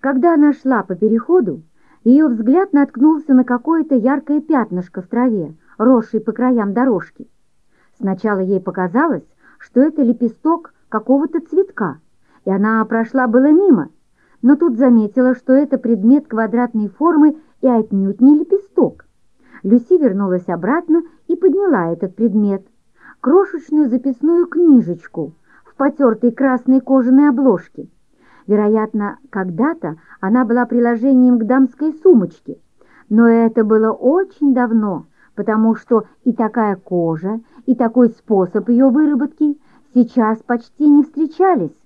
Когда она шла по переходу, ее взгляд наткнулся на какое-то яркое пятнышко в траве, росшей по краям дорожки. Сначала ей показалось, что это лепесток какого-то цветка, и она прошла было мимо, но тут заметила, что это предмет квадратной формы и отнюдь не лепесток. Люси вернулась обратно и подняла этот предмет, крошечную записную книжечку в потертой красной кожаной обложке. Вероятно, когда-то она была приложением к дамской сумочке, но это было очень давно, потому что и такая кожа, и такой способ ее выработки сейчас почти не встречались.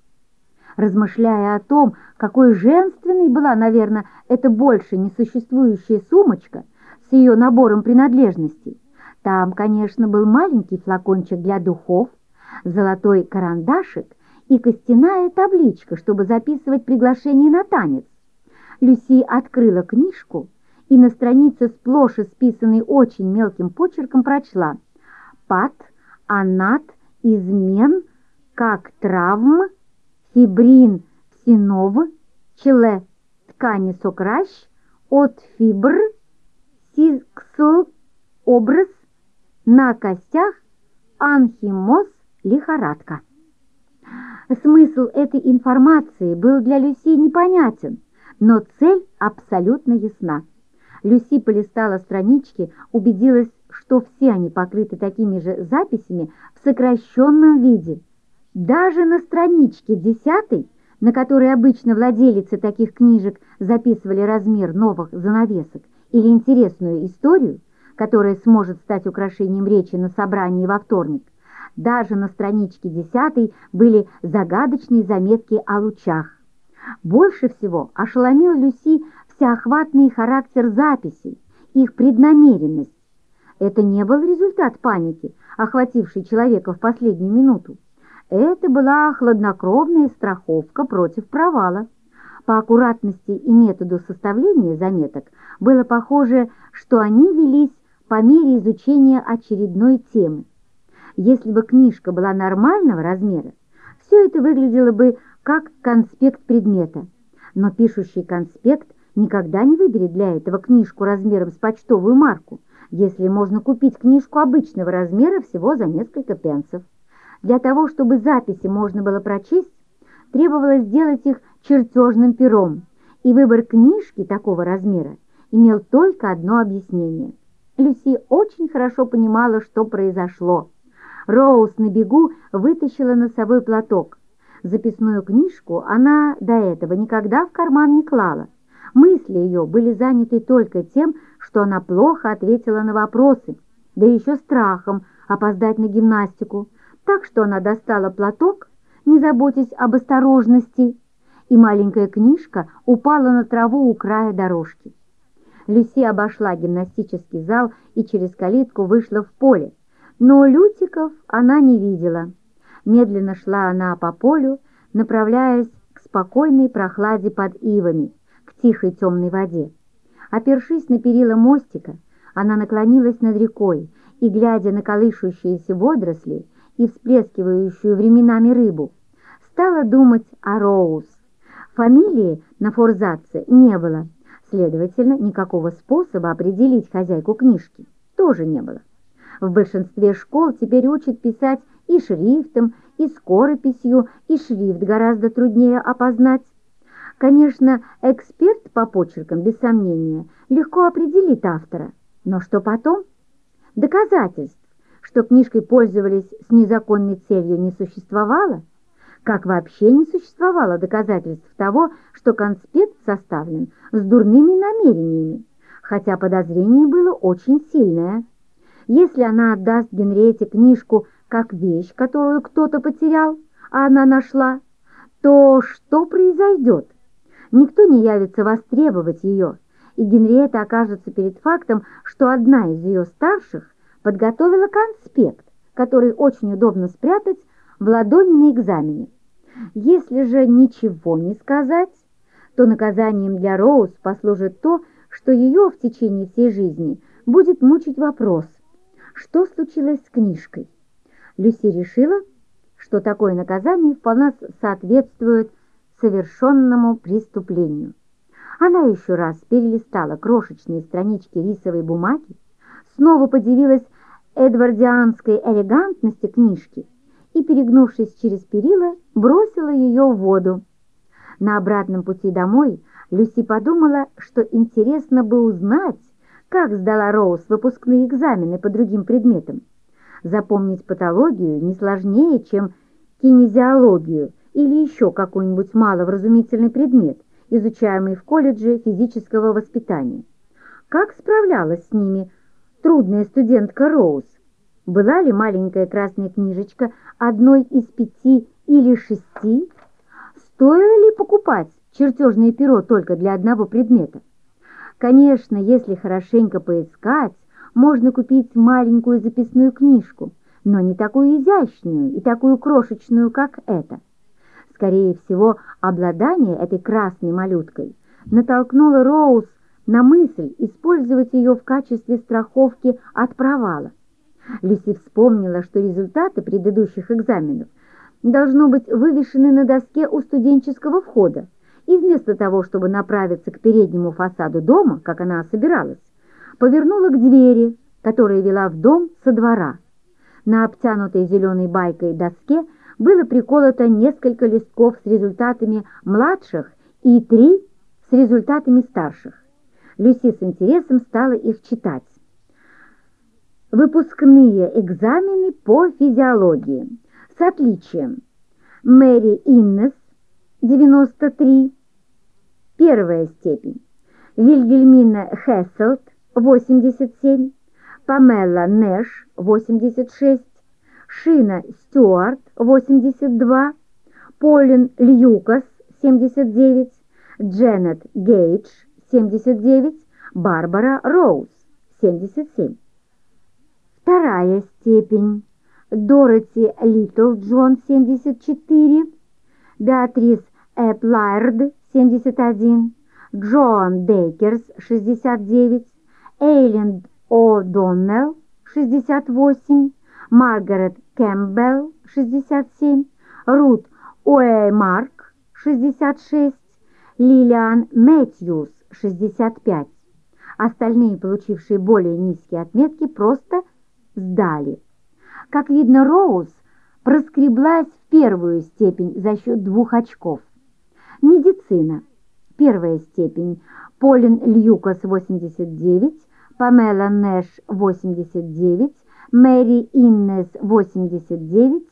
Размышляя о том, какой женственной была, наверное, эта больше несуществующая сумочка с ее набором принадлежностей, там, конечно, был маленький флакончик для духов, золотой карандашик и костяная табличка, чтобы записывать приглашение на танец. Люси открыла книжку и на странице сплошь исписанной очень мелким почерком прочла «Пат, анат, измен, как травм, фибрин, синов, челе, ткани сокращ, от фибр, сиксл, образ, на костях, анхимоз, лихорадка». Смысл этой информации был для Люси непонятен, но цель абсолютно ясна. Люси полистала странички, убедилась, что все они покрыты такими же записями в сокращенном виде. Даже на страничке десятой, на которой обычно владелицы таких книжек записывали размер новых занавесок или интересную историю, которая сможет стать украшением речи на собрании во вторник, даже на страничке десятой были загадочные заметки о лучах. Больше всего ошеломил Люси всеохватный характер записей, их преднамеренность. Это не был результат паники, охватившей человека в последнюю минуту. Это была хладнокровная страховка против провала. По аккуратности и методу составления заметок было похоже, что они велись по мере изучения очередной темы. Если бы книжка была нормального размера, все это выглядело бы как конспект предмета. Но пишущий конспект никогда не выберет для этого книжку размером с почтовую марку, если можно купить книжку обычного размера всего за несколько пенсов. Для того, чтобы записи можно было прочесть, требовалось сделать их чертежным пером, и выбор книжки такого размера имел только одно объяснение. Люси очень хорошо понимала, что произошло. Роуз на бегу вытащила носовой платок. Записную книжку она до этого никогда в карман не клала. Мысли ее были заняты только тем, что она плохо ответила на вопросы, да еще страхом опоздать на гимнастику. Так что она достала платок, не заботясь об осторожности, и маленькая книжка упала на траву у края дорожки. Люси обошла гимнастический зал и через калитку вышла в поле, но Лютиков она не видела. Медленно шла она по полю, направляясь к спокойной прохладе под ивами, к тихой темной воде. Опершись на перила мостика, она наклонилась над рекой и, глядя на колышущиеся водоросли и всплескивающую временами рыбу, стала думать о Роуз. Фамилии на форзаце не было, следовательно, никакого способа определить хозяйку книжки тоже не было. В большинстве школ теперь учат писать и шрифтом, и скорописью, и шрифт гораздо труднее опознать. Конечно, эксперт по почеркам, без сомнения, легко определит автора. Но что потом? Доказательств, что книжкой пользовались с незаконной целью, не существовало? Как вообще не существовало доказательств того, что конспект составлен с дурными намерениями, хотя подозрение было очень сильное. Если она отдаст Генриете книжку как вещь, которую кто-то потерял, а она нашла, то что произойдет? Никто не явится востребовать ее, и Генриетта окажется перед фактом, что одна из ее старших подготовила конспект, который очень удобно спрятать в ладони на экзамене. Если же ничего не сказать, то наказанием для Роуз послужит то, что ее в течение всей жизни будет мучить вопрос – что случилось с книжкой. Люси решила, что такое наказание вполне соответствует совершенному преступлению. Она еще раз перелистала крошечные странички рисовой бумаги, снова подивилась эдвардианской элегантности книжки и, перегнувшись через перила, бросила ее в воду. На обратном пути домой Люси подумала, что интересно бы узнать, как сдала Роуз выпускные экзамены по другим предметам. Запомнить патологию не сложнее, чем кинезиологию или еще какой-нибудь маловразумительный предмет, изучаемый в колледже физического воспитания. Как справлялась с ними трудная студентка Роуз? Была ли маленькая красная книжечка одной из пяти или шести? Стоило ли покупать чертежное перо только для одного предмета? Конечно, если хорошенько поискать, можно купить маленькую записную книжку, но не такую изящную и такую крошечную, как эта. Скорее всего, обладание этой красной малюткой натолкнуло Роуз на мысль использовать ее в качестве страховки от провала. Люси вспомнила, что результаты предыдущих экзаменов должно быть вывешены на доске у студенческого входа, и вместо того, чтобы направиться к переднему фасаду дома, как она собиралась, повернула к двери, которая вела в дом со двора. На обтянутой зеленой байкой доске было приколото несколько листков с результатами младших и три с результатами старших. Люси с интересом стала их читать. Выпускные экзамены по физиологии. С отличием. Мэри Иннес, 93. Первая степень. Вильгельмина Хесселт, 87. Памела Нэш, 86. Шина Стюарт, 82. Полин Льюкас, 79. Дженнет Гейдж, 79. Барбара Роуз, 77. Вторая степень. Дороти Литл Джон, 74. Беатрис Эплайрд, 71. Джоан Дейкерс, 69. Эйленд О'Доннелл, 68. Маргарет Кэмпбелл, 67. Рут Уэймарк, 66. Лилиан Мэтьюс, 65. Остальные, получившие более низкие отметки, просто сдали. Как видно, Роуз проскреблась в первую степень за счет двух очков. Медицина. Первая степень. Полин Льюкас, 89, Памела Нэш, 89, Мэри Иннес, 89,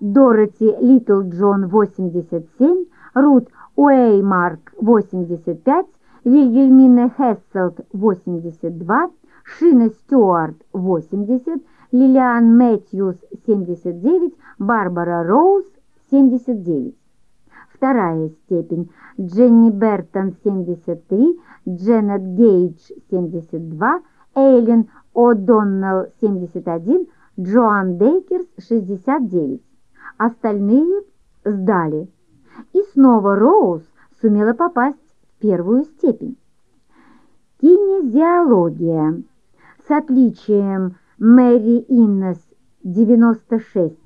Дороти Литл Джон, 87, Рут Уэймарк, 85, Вильгельмина Хесселт, 82, Шина Стюарт, 80, Лилиан Мэтьюс, 79, Барбара Роуз, 79. Вторая степень. Дженни Бертон, 73, Дженнет Гейдж, 72, Эйлин О'Доннелл, 71, Джоан Дейкерс, 69. Остальные сдали. И снова Роуз сумела попасть в первую степень. Кинезиология с отличием Мэри Иннес 96.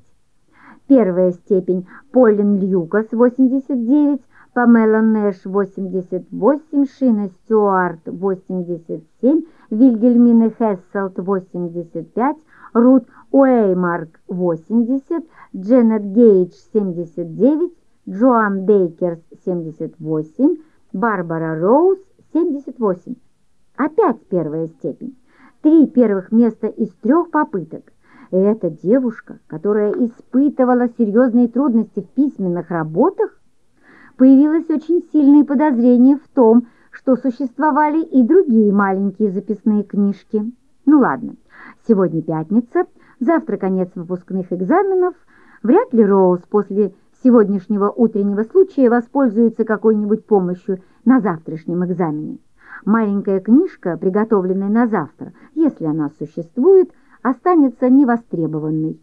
Первая степень Полин Льюкас 89, Памела Нэш 88, Шина Стюарт 87, Вильгельмина Хесселт 85, Рут Уэймарк 80, Дженнет Гейдж 79, Джоан Дейкерс 78, Барбара Роуз 78. Опять первая степень. Три первых места из трех попыток. Эта девушка, которая испытывала серьезные трудности в письменных работах, появилось очень сильные подозрения в том, что существовали и другие маленькие записные книжки. Ну ладно, сегодня пятница, завтра конец выпускных экзаменов. Вряд ли Роуз после сегодняшнего утреннего случая воспользуется какой-нибудь помощью на завтрашнем экзамене. Маленькая книжка, приготовленная на завтра, если она существует, останется невостребованной.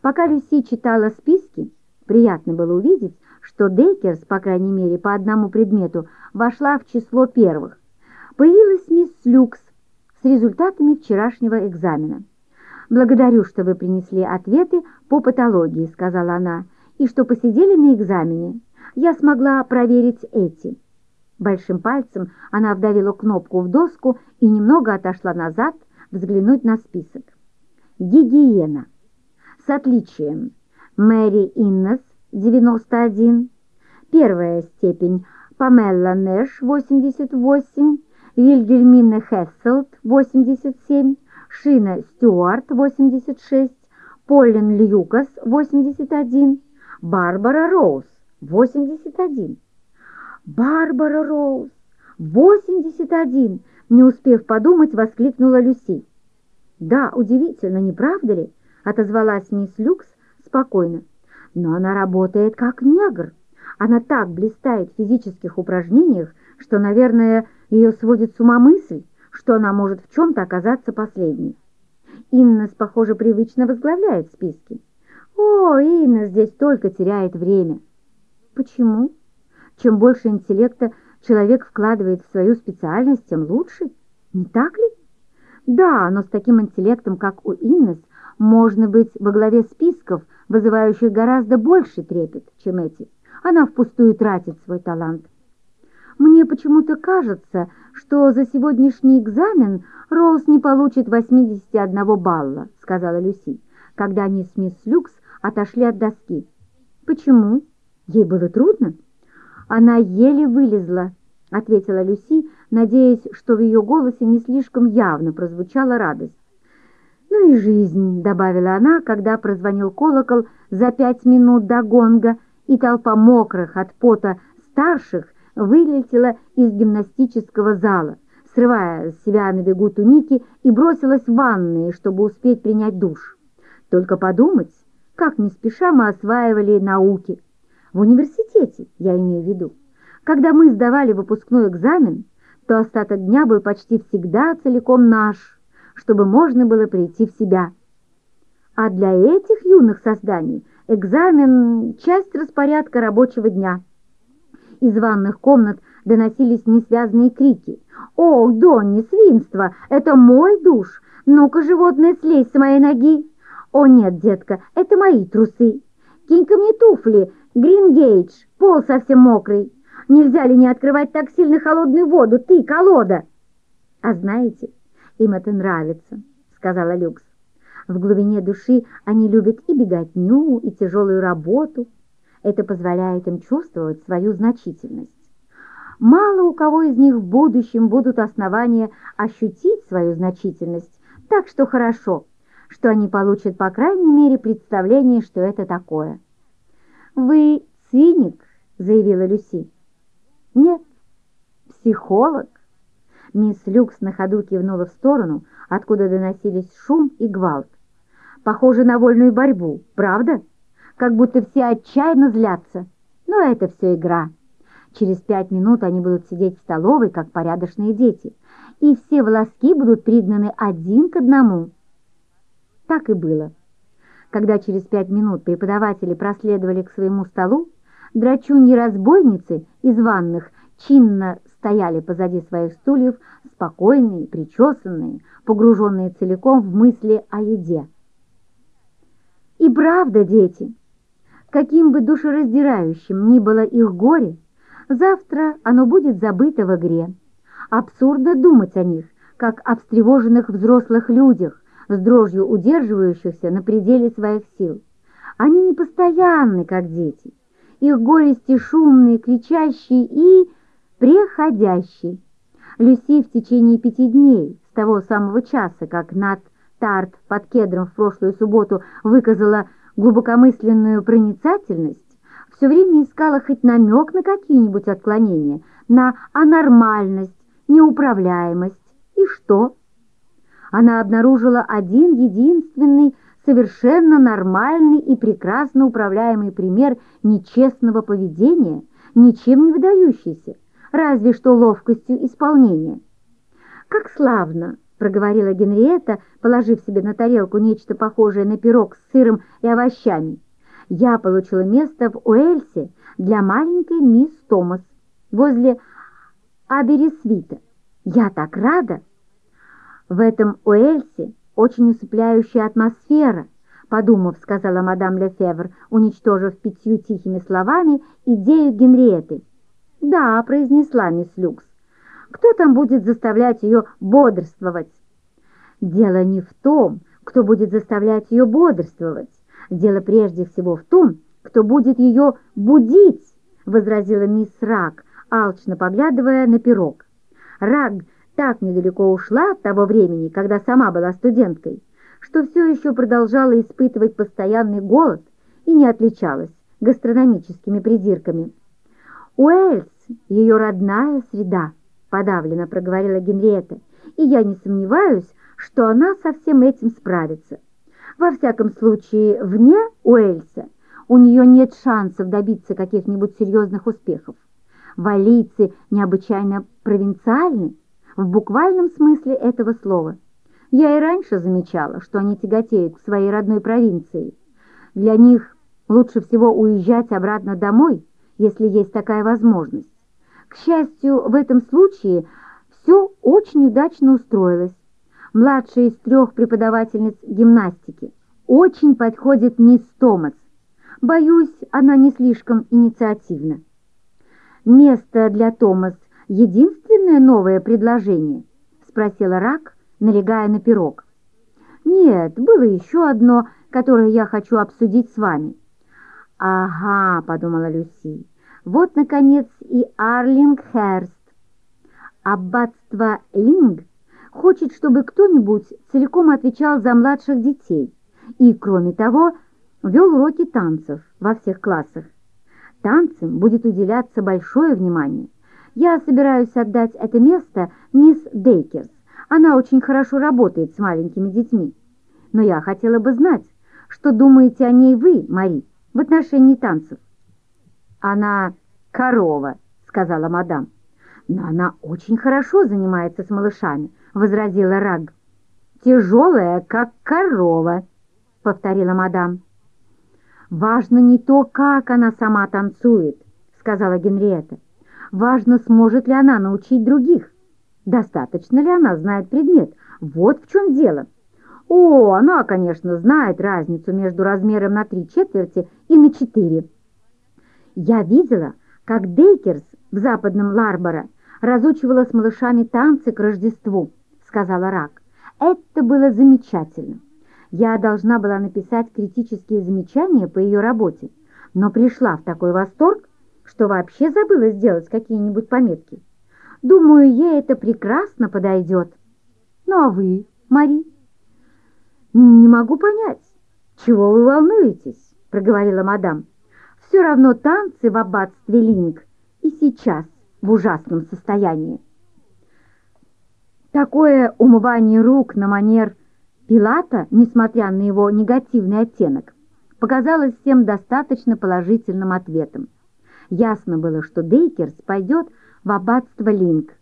Пока Люси читала списки, приятно было увидеть, что Дейкерс, по крайней мере, по одному предмету, вошла в число первых. Появилась мисс Люкс с результатами вчерашнего экзамена. «Благодарю, что вы принесли ответы по патологии», — сказала она, «и что посидели на экзамене. Я смогла проверить эти». Большим пальцем она вдавила кнопку в доску и немного отошла назад взглянуть на список. Гигиена. С отличием. Мэри Иннес, 91. Первая степень. Памелла Нэш, 88. Вильгельмина Хесселт, 87. Шина Стюарт, 86. Поллен Льюкас, 81. Барбара Роуз, 81. Барбара Роуз, 81! Не успев подумать, воскликнула Люси. Да, удивительно, не правда ли? Отозвалась мисс Люкс спокойно. Но она работает как негр. Она так блистает в физических упражнениях, что, наверное, ее сводит с ума мысль, что она может в чем-то оказаться последней. Иннес, похоже, привычно возглавляет списки. О, Инна здесь только теряет время. Почему? Чем больше интеллекта человек вкладывает в свою специальность, тем лучше. Не так ли? Да, но с таким интеллектом, как у Иннес, можно быть во главе списков, вызывающих гораздо больше трепет, чем эти. Она впустую тратит свой талант. Мне почему-то кажется, что за сегодняшний экзамен Роуз не получит 81 балла, сказала Люси, когда они с мисс Люкс отошли от доски. Почему? Ей было трудно? «Она еле вылезла», — ответила Люси, надеясь, что в ее голосе не слишком явно прозвучала радость. «Ну и жизнь», — добавила она, когда прозвонил колокол за пять минут до гонга, и толпа мокрых от пота старших вылетела из гимнастического зала, срывая с себя на бегу туники и бросилась в ванные, чтобы успеть принять душ. Только подумать, как не спеша мы осваивали науки — в университете, я имею в виду. Когда мы сдавали выпускной экзамен, то остаток дня был почти всегда целиком наш, чтобы можно было прийти в себя. А для этих юных созданий экзамен – часть распорядка рабочего дня. Из ванных комнат доносились несвязные крики. «Ох, Донни, свинство! Это мой душ! Ну-ка, животное, слезь с моей ноги!» «О нет, детка, это мои трусы! Кинь-ка мне туфли, Грингейдж, пол совсем мокрый. Нельзя ли не открывать так сильно холодную воду, ты, колода? А знаете, им это нравится, сказала Люкс. В глубине души они любят и беготню, и тяжелую работу. Это позволяет им чувствовать свою значительность. Мало у кого из них в будущем будут основания ощутить свою значительность, так что хорошо, что они получат, по крайней мере, представление, что это такое. «Вы циник», — заявила Люси. «Нет, психолог». Мисс Люкс на ходу кивнула в сторону, откуда доносились шум и гвалт. «Похоже на вольную борьбу, правда? Как будто все отчаянно злятся. Но это все игра. Через пять минут они будут сидеть в столовой, как порядочные дети, и все волоски будут пригнаны один к одному». Так и было. Когда через пять минут преподаватели проследовали к своему столу, драчуньи-разбойницы из ванных чинно стояли позади своих стульев, спокойные, причесанные, погруженные целиком в мысли о еде. И правда, дети, каким бы душераздирающим ни было их горе, завтра оно будет забыто в игре. Абсурдно думать о них, как о встревоженных взрослых людях, с дрожью удерживающихся на пределе своих сил. Они не постоянны, как дети. Их горести шумные, кричащие и преходящие. Люси в течение пяти дней, с того самого часа, как Над Тарт под кедром в прошлую субботу выказала глубокомысленную проницательность, все время искала хоть намек на какие-нибудь отклонения, на анормальность, неуправляемость. И что? она обнаружила один единственный, совершенно нормальный и прекрасно управляемый пример нечестного поведения, ничем не выдающийся, разве что ловкостью исполнения. «Как славно!» — проговорила Генриетта, положив себе на тарелку нечто похожее на пирог с сыром и овощами. «Я получила место в Уэльсе для маленькой мисс Томас возле Аберисвита. Я так рада!» В этом Уэльсе очень усыпляющая атмосфера, подумав, сказала мадам Лефевр, уничтожив пятью тихими словами идею Генриеты. «Да», — произнесла мисс Люкс. «Кто там будет заставлять ее бодрствовать?» «Дело не в том, кто будет заставлять ее бодрствовать. Дело прежде всего в том, кто будет ее будить», — возразила мисс Рак, алчно поглядывая на пирог. Раг так недалеко ушла от того времени, когда сама была студенткой, что все еще продолжала испытывать постоянный голод и не отличалась гастрономическими придирками. «Уэльс — ее родная среда», — подавленно проговорила Генриетта, «и я не сомневаюсь, что она со всем этим справится. Во всяком случае, вне Уэльса у нее нет шансов добиться каких-нибудь серьезных успехов. Валийцы необычайно провинциальны в буквальном смысле этого слова. Я и раньше замечала, что они тяготеют к своей родной провинции. Для них лучше всего уезжать обратно домой, если есть такая возможность. К счастью, в этом случае все очень удачно устроилось. Младшая из трех преподавательниц гимнастики очень подходит мисс Томас. Боюсь, она не слишком инициативна. Место для Томас — единственное новое предложение? Спросила Рак, налегая на пирог. Нет, было еще одно, которое я хочу обсудить с вами. Ага, подумала Люси, вот, наконец, и Арлингхерст. Аббатство Линг хочет, чтобы кто-нибудь целиком отвечал за младших детей и, кроме того, вел уроки танцев во всех классах. Танцам будет уделяться большое внимание. Я собираюсь отдать это место мисс Дейкерс. Она очень хорошо работает с маленькими детьми. Но я хотела бы знать, что думаете о ней вы, Мари, в отношении танцев. Она корова, сказала мадам. Но она очень хорошо занимается с малышами, возразила Раг. Тяжелая, как корова, повторила мадам. «Важно не то, как она сама танцует», — сказала Генриетта. «Важно, сможет ли она научить других. Достаточно ли она знает предмет. Вот в чем дело». «О, она, конечно, знает разницу между размером на три четверти и на четыре». «Я видела, как Дейкерс в западном Ларборо разучивала с малышами танцы к Рождеству», — сказала Рак. «Это было замечательно». Я должна была написать критические замечания по ее работе, но пришла в такой восторг, что вообще забыла сделать какие-нибудь пометки. Думаю, ей это прекрасно подойдет. Ну а вы, Мари? Не могу понять, чего вы волнуетесь, проговорила мадам. Все равно танцы в аббатстве Линк и сейчас в ужасном состоянии. Такое умывание рук на манер Пилата, несмотря на его негативный оттенок, показалось всем достаточно положительным ответом. Ясно было, что Дейкерс пойдет в аббатство Линк,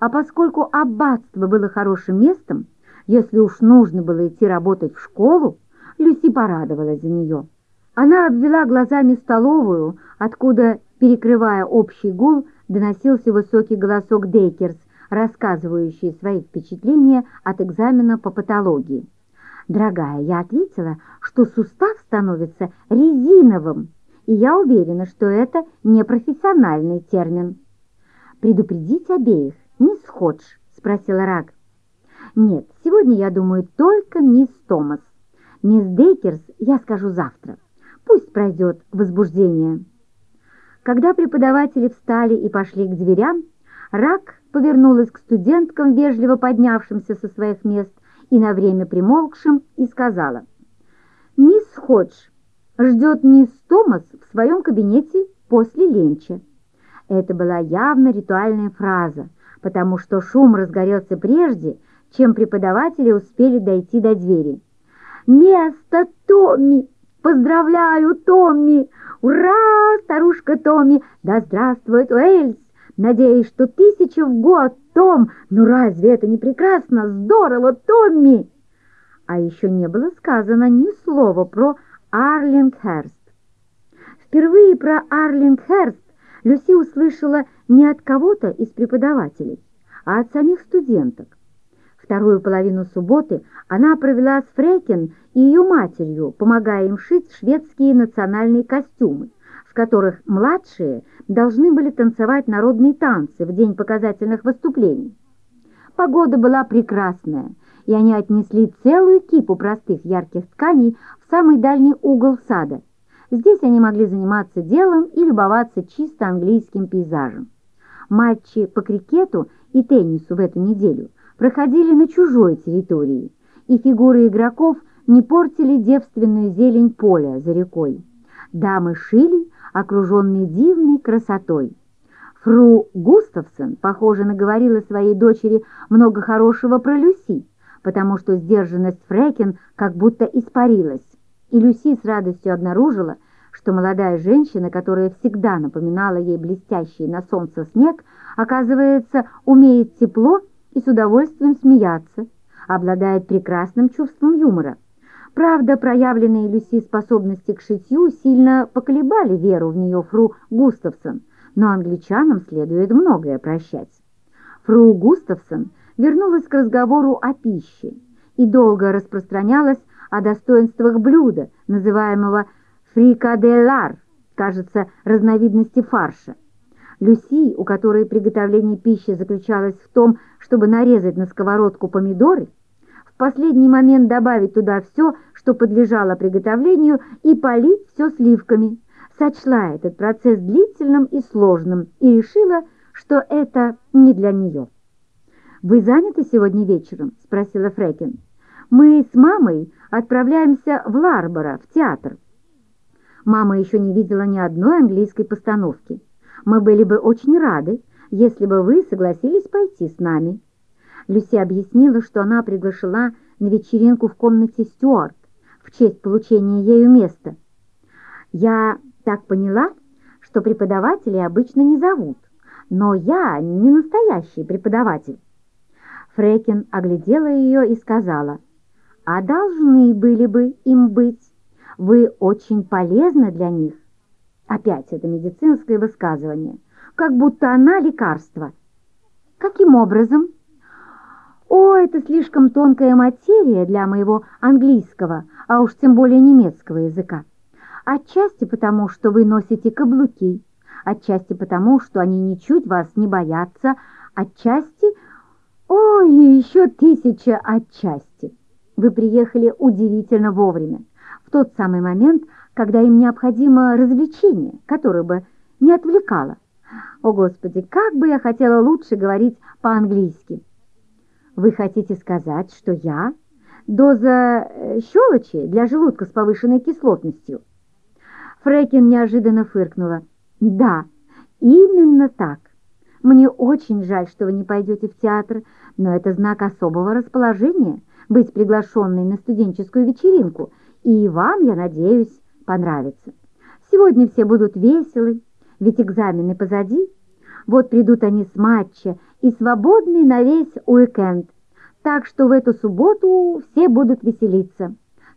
а поскольку аббатство было хорошим местом, если уж нужно было идти работать в школу, Люси порадовалась за нее. Она обвела глазами столовую, откуда, перекрывая общий гул, доносился высокий голосок Дейкерс, рассказывающий свои впечатления от экзамена по патологии. Дорогая, я ответила, что сустав становится резиновым, и я уверена, что это не профессиональный термин. «Предупредить обеих, мисс Ходж?» — спросила Рак. «Нет, сегодня, я думаю, только мисс Томас. Мисс Дейкерс я скажу завтра. Пусть пройдет возбуждение». Когда преподаватели встали и пошли к дверям, Рак повернулась к студенткам, вежливо поднявшимся со своих мест, и на время примолкшим, и сказала, «Мисс Ходж ждет мисс Томас в своем кабинете после ленча». Это была явно ритуальная фраза, потому что шум разгорелся прежде, чем преподаватели успели дойти до двери. «Место Томми! Поздравляю, Томми! Ура, старушка Томми! Да здравствует Уэльс! Надеюсь, что тысяча в год, Том! Ну разве это не прекрасно? Здорово, Томми!» А еще не было сказано ни слова про Арлингхерст. Впервые про Арлингхерст Люси услышала не от кого-то из преподавателей, а от самих студенток. Вторую половину субботы она провела с Фрекин и ее матерью, помогая им шить шведские национальные костюмы, в которых младшие должны были танцевать народные танцы в день показательных выступлений. Погода была прекрасная, и они отнесли целую кипу простых ярких тканей в самый дальний угол сада. Здесь они могли заниматься делом и любоваться чисто английским пейзажем. Матчи по крикету и теннису в эту неделю проходили на чужой территории, и фигуры игроков не портили девственную зелень поля за рекой. Дамы шили, окруженные дивной красотой. Фру Густавсон, похоже, наговорила своей дочери много хорошего про Люси, потому что сдержанность Фрекин как будто испарилась, и Люси с радостью обнаружила, что молодая женщина, которая всегда напоминала ей блестящий на солнце снег, оказывается, умеет тепло и с удовольствием смеяться, обладает прекрасным чувством юмора. Правда, проявленные Люси способности к шитью сильно поколебали веру в нее фру Густавсон, но англичанам следует многое прощать. Фру Густавсон вернулась к разговору о пище и долго распространялась о достоинствах блюда, называемого фрикаделлар, кажется, разновидности фарша. Люси, у которой приготовление пищи заключалось в том, чтобы нарезать на сковородку помидоры, в последний момент добавить туда все, что подлежало приготовлению, и полить все сливками, сочла этот процесс длительным и сложным и решила, что это не для нее. «Вы заняты сегодня вечером?» – спросила Фрекин. «Мы с мамой отправляемся в Ларборо, в театр». Мама еще не видела ни одной английской постановки. Мы были бы очень рады, если бы вы согласились пойти с нами». Люси объяснила, что она приглашена на вечеринку в комнате Стюарт в честь получения ею места. «Я так поняла, что преподавателей обычно не зовут, но я не настоящий преподаватель». Фрекин оглядела ее и сказала, «А должны были бы им быть. Вы очень полезны для них». Опять это медицинское высказывание, как будто она лекарство. Каким образом? О, это слишком тонкая материя для моего английского, а уж тем более немецкого языка. Отчасти потому, что вы носите каблуки, отчасти потому, что они ничуть вас не боятся, отчасти... Ой, еще тысяча отчасти. Вы приехали удивительно вовремя, в тот самый момент, когда им необходимо развлечение, которое бы не отвлекало. О, Господи, как бы я хотела лучше говорить по-английски. Вы хотите сказать, что я доза э, щелочи для желудка с повышенной кислотностью? Фрекин неожиданно фыркнула. Да, именно так. Мне очень жаль, что вы не пойдете в театр, но это знак особого расположения быть приглашенной на студенческую вечеринку, и вам, я надеюсь, понравится. Сегодня все будут веселы, ведь экзамены позади. Вот придут они с матча и свободны на весь уикенд. Так что в эту субботу все будут веселиться,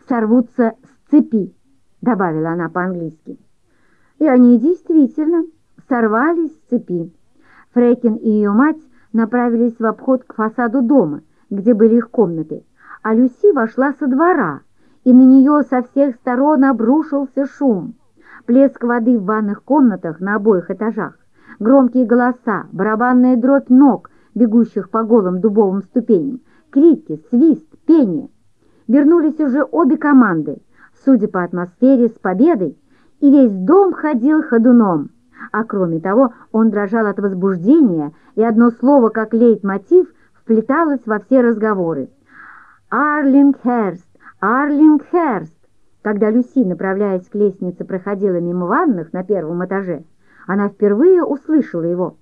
сорвутся с цепи, добавила она по-английски. И они действительно сорвались с цепи. Фрейкин и ее мать направились в обход к фасаду дома, где были их комнаты, а Люси вошла со двора, и на нее со всех сторон обрушился шум. Плеск воды в ванных комнатах на обоих этажах, громкие голоса, барабанная дробь ног, бегущих по голым дубовым ступеням, крики, свист, пение. Вернулись уже обе команды, судя по атмосфере, с победой, и весь дом ходил ходуном. А кроме того, он дрожал от возбуждения, и одно слово, как лейтмотив, вплеталось во все разговоры. «Арлингхерст! Арлингхерст!» Когда Люси, направляясь к лестнице, проходила мимо ванных на первом этаже, она впервые услышала его.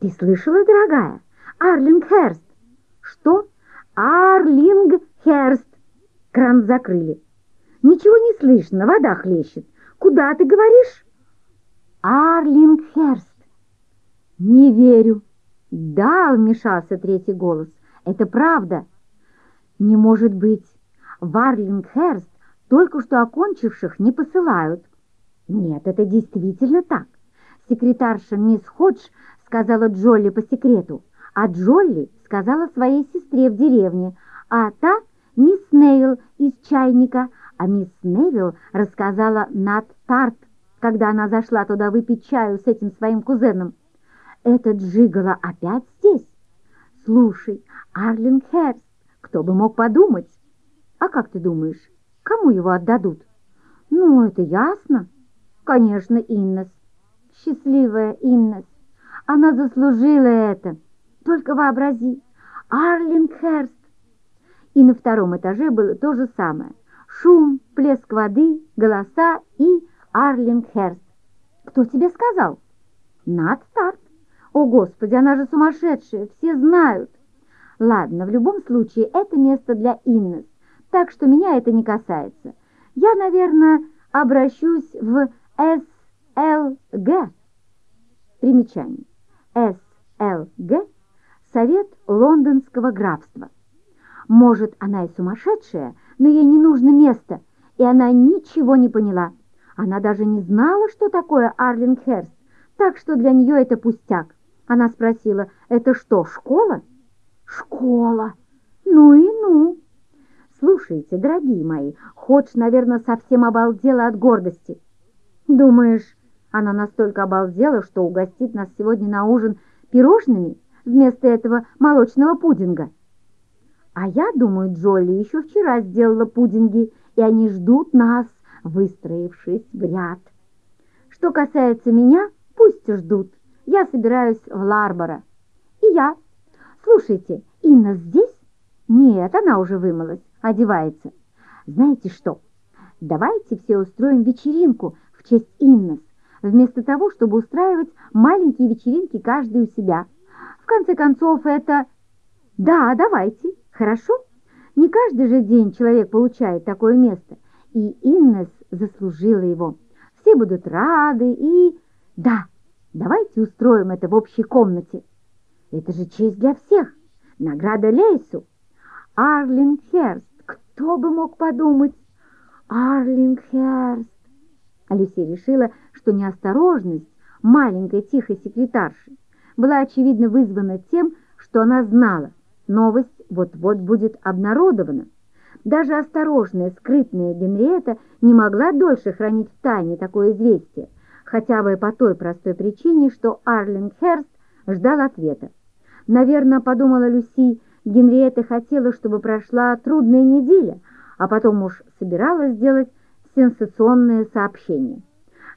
«Ты слышала, дорогая? Арлингхерст!» «Что? Арлингхерст!» Кран закрыли. «Ничего не слышно, вода хлещет. Куда ты говоришь?» «Арлингхерст!» «Не верю!» «Да!» — вмешался третий голос. «Это правда!» «Не может быть!» В Арлингхерст только что окончивших не посылают. Нет, это действительно так. Секретарша мисс Ходж сказала Джолли по секрету, а Джолли сказала своей сестре в деревне, а та мисс Нейл из чайника, а мисс Невилл рассказала Нат Тарт когда она зашла туда выпить чаю с этим своим кузеном. Этот Джигала опять здесь? Слушай, Арлингхерст, кто бы мог подумать? А как ты думаешь, кому его отдадут? Ну, это ясно. Конечно, Иннес. Счастливая Иннес. Она заслужила это. Только вообрази, Арлингхерст. И на втором этаже было то же самое. Шум, плеск воды, голоса и Арлингхерст. Кто тебе сказал? Над Старт. О, Господи, она же сумасшедшая, все знают. Ладно, в любом случае, это место для Иннес, так что меня это не касается. Я, наверное, обращусь в СЛГ. Примечание. СЛГ – Совет Лондонского графства. Может, она и сумасшедшая, но ей не нужно место, и она ничего не поняла. Она даже не знала, что такое Арлингхерст, так что для нее это пустяк. Она спросила, это что, школа? Школа. Ну и ну. Слушайте, дорогие мои, Ходж, наверное, совсем обалдела от гордости. Думаешь, она настолько обалдела, что угостит нас сегодня на ужин пирожными вместо этого молочного пудинга? А я думаю, Джолли еще вчера сделала пудинги, и они ждут нас, выстроившись в ряд. Что касается меня, пусть ждут. Я собираюсь в Ларборо. И я. Слушайте, Инна здесь? Нет, она уже вымылась, одевается. Знаете что? Давайте все устроим вечеринку в честь Иннес, вместо того, чтобы устраивать маленькие вечеринки каждый у себя. В конце концов, это... Да, давайте, хорошо? Не каждый же день человек получает такое место, и Иннес заслужила его. Все будут рады и... Да, Давайте устроим это в общей комнате. Это же честь для всех. Награда Лейсу. Арлингхерст. Кто бы мог подумать? Арлингхерст. Алисия решила, что неосторожность маленькой тихой секретарши была очевидно вызвана тем, что она знала, новость вот-вот будет обнародована. Даже осторожная, скрытная Генриетта не могла дольше хранить в тайне такое известие, хотя бы по той простой причине, что Арлингхерст ждал ответа. Наверное, подумала Люси, Генриетта хотела, чтобы прошла трудная неделя, а потом уж собиралась сделать сенсационное сообщение.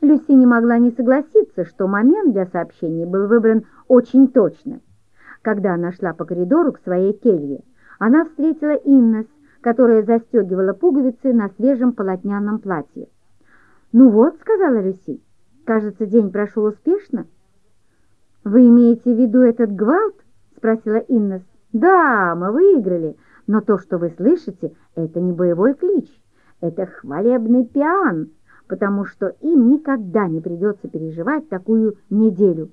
Люси не могла не согласиться, что момент для сообщения был выбран очень точно. Когда она шла по коридору к своей келье, она встретила Иннес, которая застегивала пуговицы на свежем полотняном платье. «Ну вот», — сказала Люси, Кажется, день прошел успешно. «Вы имеете в виду этот гвалт?» — спросила Иннес. «Да, мы выиграли, но то, что вы слышите, это не боевой клич, это хвалебный пиан, потому что им никогда не придется переживать такую неделю».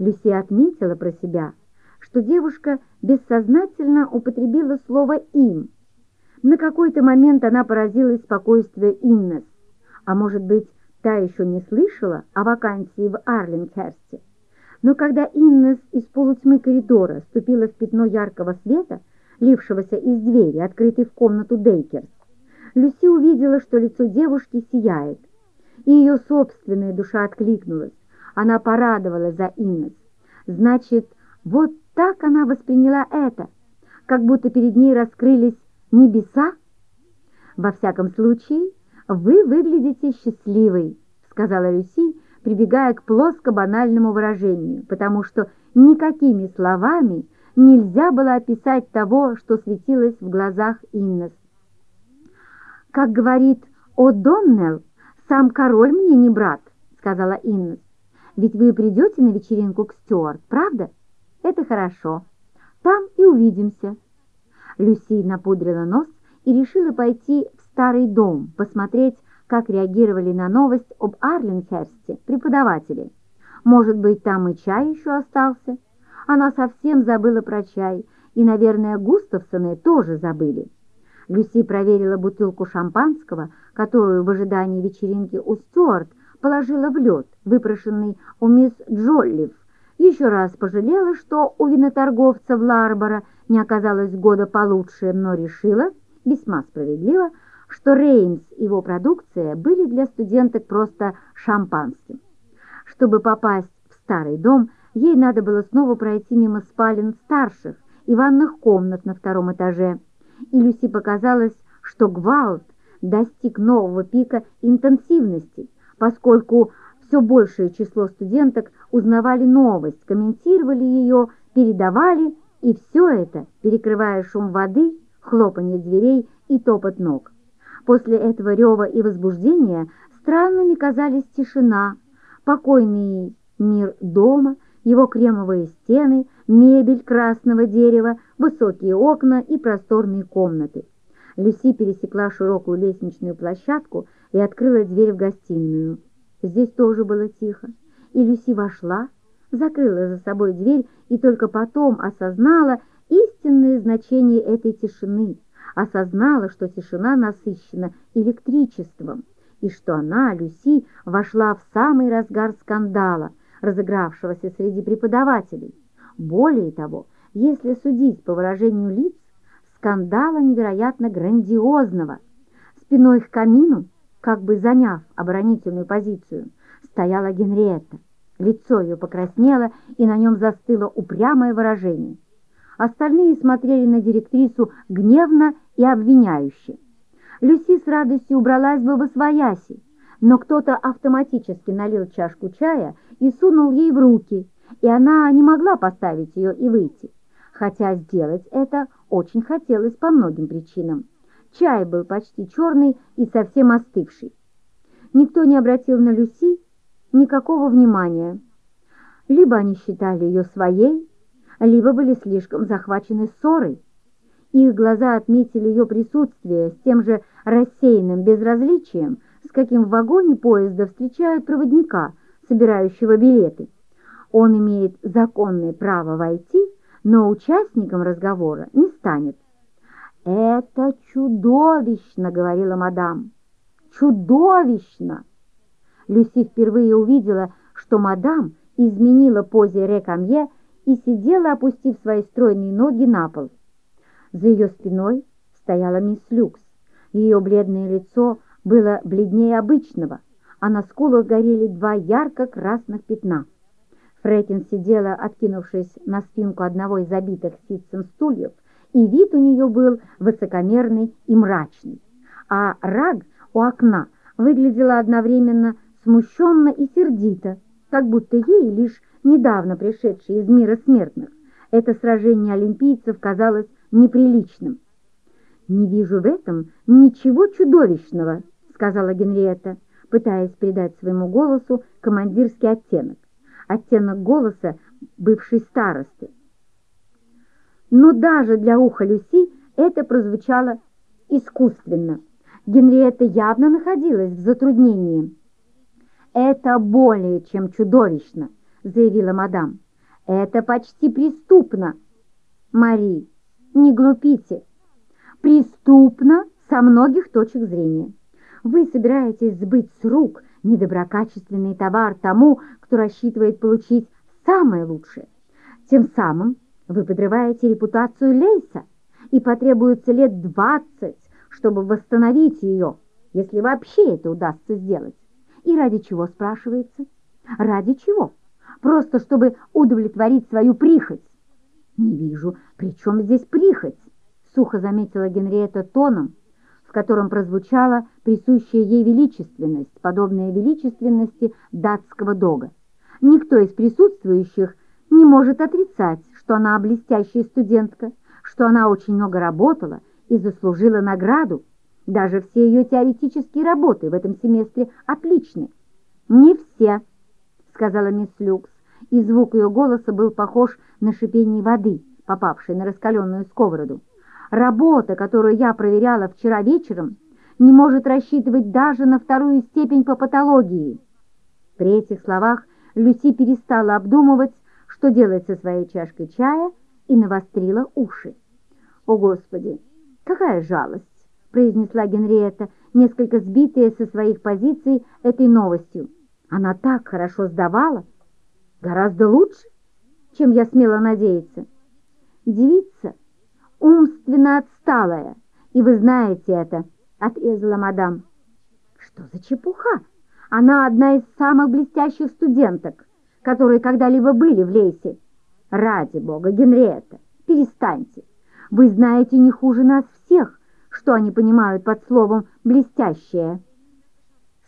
Люси отметила про себя, что девушка бессознательно употребила слово «им». На какой-то момент она поразилась спокойствию Иннес, а может быть, Та еще не слышала о вакансии в Арлингхерсте. Но когда Иннес из полутьмы коридора ступила в пятно яркого света, лившегося из двери, открытой в комнату Дейкерс, Люси увидела, что лицо девушки сияет, и ее собственная душа откликнулась. Она порадовалась за Иннес. Значит, вот так она восприняла это, как будто перед ней раскрылись небеса. Во всяком случае, «Вы выглядите счастливой», — сказала Люси, прибегая к плоско-банальному выражению, потому что никакими словами нельзя было описать того, что светилось в глазах Иннес. «Как говорит О'Доннелл, сам король мне не брат», — сказала Иннес. «Ведь вы придете на вечеринку к Стюарт, правда? Это хорошо. Там и увидимся». Люси напудрила нос и решила пойти в старый дом, посмотреть, как реагировали на новость об Арлингхерсте преподаватели. Может быть, там и чай еще остался? Она совсем забыла про чай, и, наверное, Густавсоны тоже забыли. Люси проверила бутылку шампанского, которую в ожидании вечеринки у Стюарт положила в лед, выпрошенный у мисс Джоллиф. Еще раз пожалела, что у виноторговца в Ларбора не оказалось года получше, но решила, весьма справедливо, что Реймс и его продукция были для студенток просто шампанским. Чтобы попасть в старый дом, ей надо было снова пройти мимо спален старших и ванных комнат на втором этаже, и Люси показалось, что гвалт достиг нового пика интенсивности, поскольку все большее число студенток узнавали новость, комментировали ее, передавали, и все это, перекрывая шум воды, хлопанье дверей и топот ног. После этого рева и возбуждения странными казались тишина, покойный мир дома, его кремовые стены, мебель красного дерева, высокие окна и просторные комнаты. Люси пересекла широкую лестничную площадку и открыла дверь в гостиную. Здесь тоже было тихо, и Люси вошла, закрыла за собой дверь и только потом осознала истинное значение этой тишины, осознала, что тишина насыщена электричеством, и что она, Люси, вошла в самый разгар скандала, разыгравшегося среди преподавателей. Более того, если судить по выражению лиц, скандала невероятно грандиозного. Спиной к камину, как бы заняв оборонительную позицию, стояла Генриетта. Лицо ее покраснело, и на нем застыло упрямое выражение. Остальные смотрели на директрису гневно и обвиняюще. Люси с радостью убралась бы в освояси, но кто-то автоматически налил чашку чая и сунул ей в руки, и она не могла поставить ее и выйти, хотя сделать это очень хотелось по многим причинам. Чай был почти черный и совсем остывший. Никто не обратил на Люси никакого внимания. Либо они считали ее своей, либо были слишком захвачены ссорой. Их глаза отметили ее присутствие с тем же рассеянным безразличием, с каким в вагоне поезда встречают проводника, собирающего билеты. Он имеет законное право войти, но участником разговора не станет. «Это чудовищно!» — говорила мадам. «Чудовищно!» Люси впервые увидела, что мадам изменила позе рекамье и сидела, опустив свои стройные ноги на пол. За ее спиной стояла мисс Люкс. Ее бледное лицо было бледнее обычного, а на скулах горели два ярко-красных пятна. Фрекин сидела, откинувшись на спинку одного из забитых ситцем стульев, и вид у нее был высокомерный и мрачный. А Раг у окна выглядела одновременно смущенно и сердито, как будто ей, лишь недавно пришедшей из мира смертных, это сражение олимпийцев казалось неприличным. «Не вижу в этом ничего чудовищного», — сказала Генриетта, пытаясь придать своему голосу командирский оттенок, оттенок голоса бывшей старосты. Но даже для уха Люси это прозвучало искусственно. Генриетта явно находилась в затруднении. «Это более чем чудовищно», — заявила мадам. «Это почти преступно». «Мари, не глупите. Преступно со многих точек зрения. Вы собираетесь сбыть с рук недоброкачественный товар тому, кто рассчитывает получить самое лучшее. Тем самым вы подрываете репутацию Лейса, и потребуется лет двадцать, чтобы восстановить ее, если вообще это удастся сделать. И ради чего, спрашивается? Ради чего? Просто чтобы удовлетворить свою прихоть. Не вижу, при чем здесь прихоть? Сухо заметила Генриетта тоном, в котором прозвучала присущая ей величественность, подобная величественности датского дога. Никто из присутствующих не может отрицать, что она блестящая студентка, что она очень много работала и заслужила награду, даже все ее теоретические работы в этом семестре отличны. «Не все», — сказала мисс Люкс, и звук ее голоса был похож на шипение воды, попавшей на раскаленную сковороду. «Работа, которую я проверяла вчера вечером, не может рассчитывать даже на вторую степень по патологии». При этих словах Люси перестала обдумывать, что делать со своей чашкой чая, и навострила уши. «О, Господи, какая жалость!» Произнесла Генриетта, несколько сбитая со своих позиций этой новостью. Она так хорошо сдавала, гораздо лучше, чем я смела надеяться. Девица умственно отсталая, и вы знаете это, отрезала мадам. Что за чепуха? Она одна из самых блестящих студенток, которые когда-либо были в Лейсе. Ради бога, Генриетта, перестаньте. Вы знаете не хуже нас всех, что они понимают под словом «блестящее».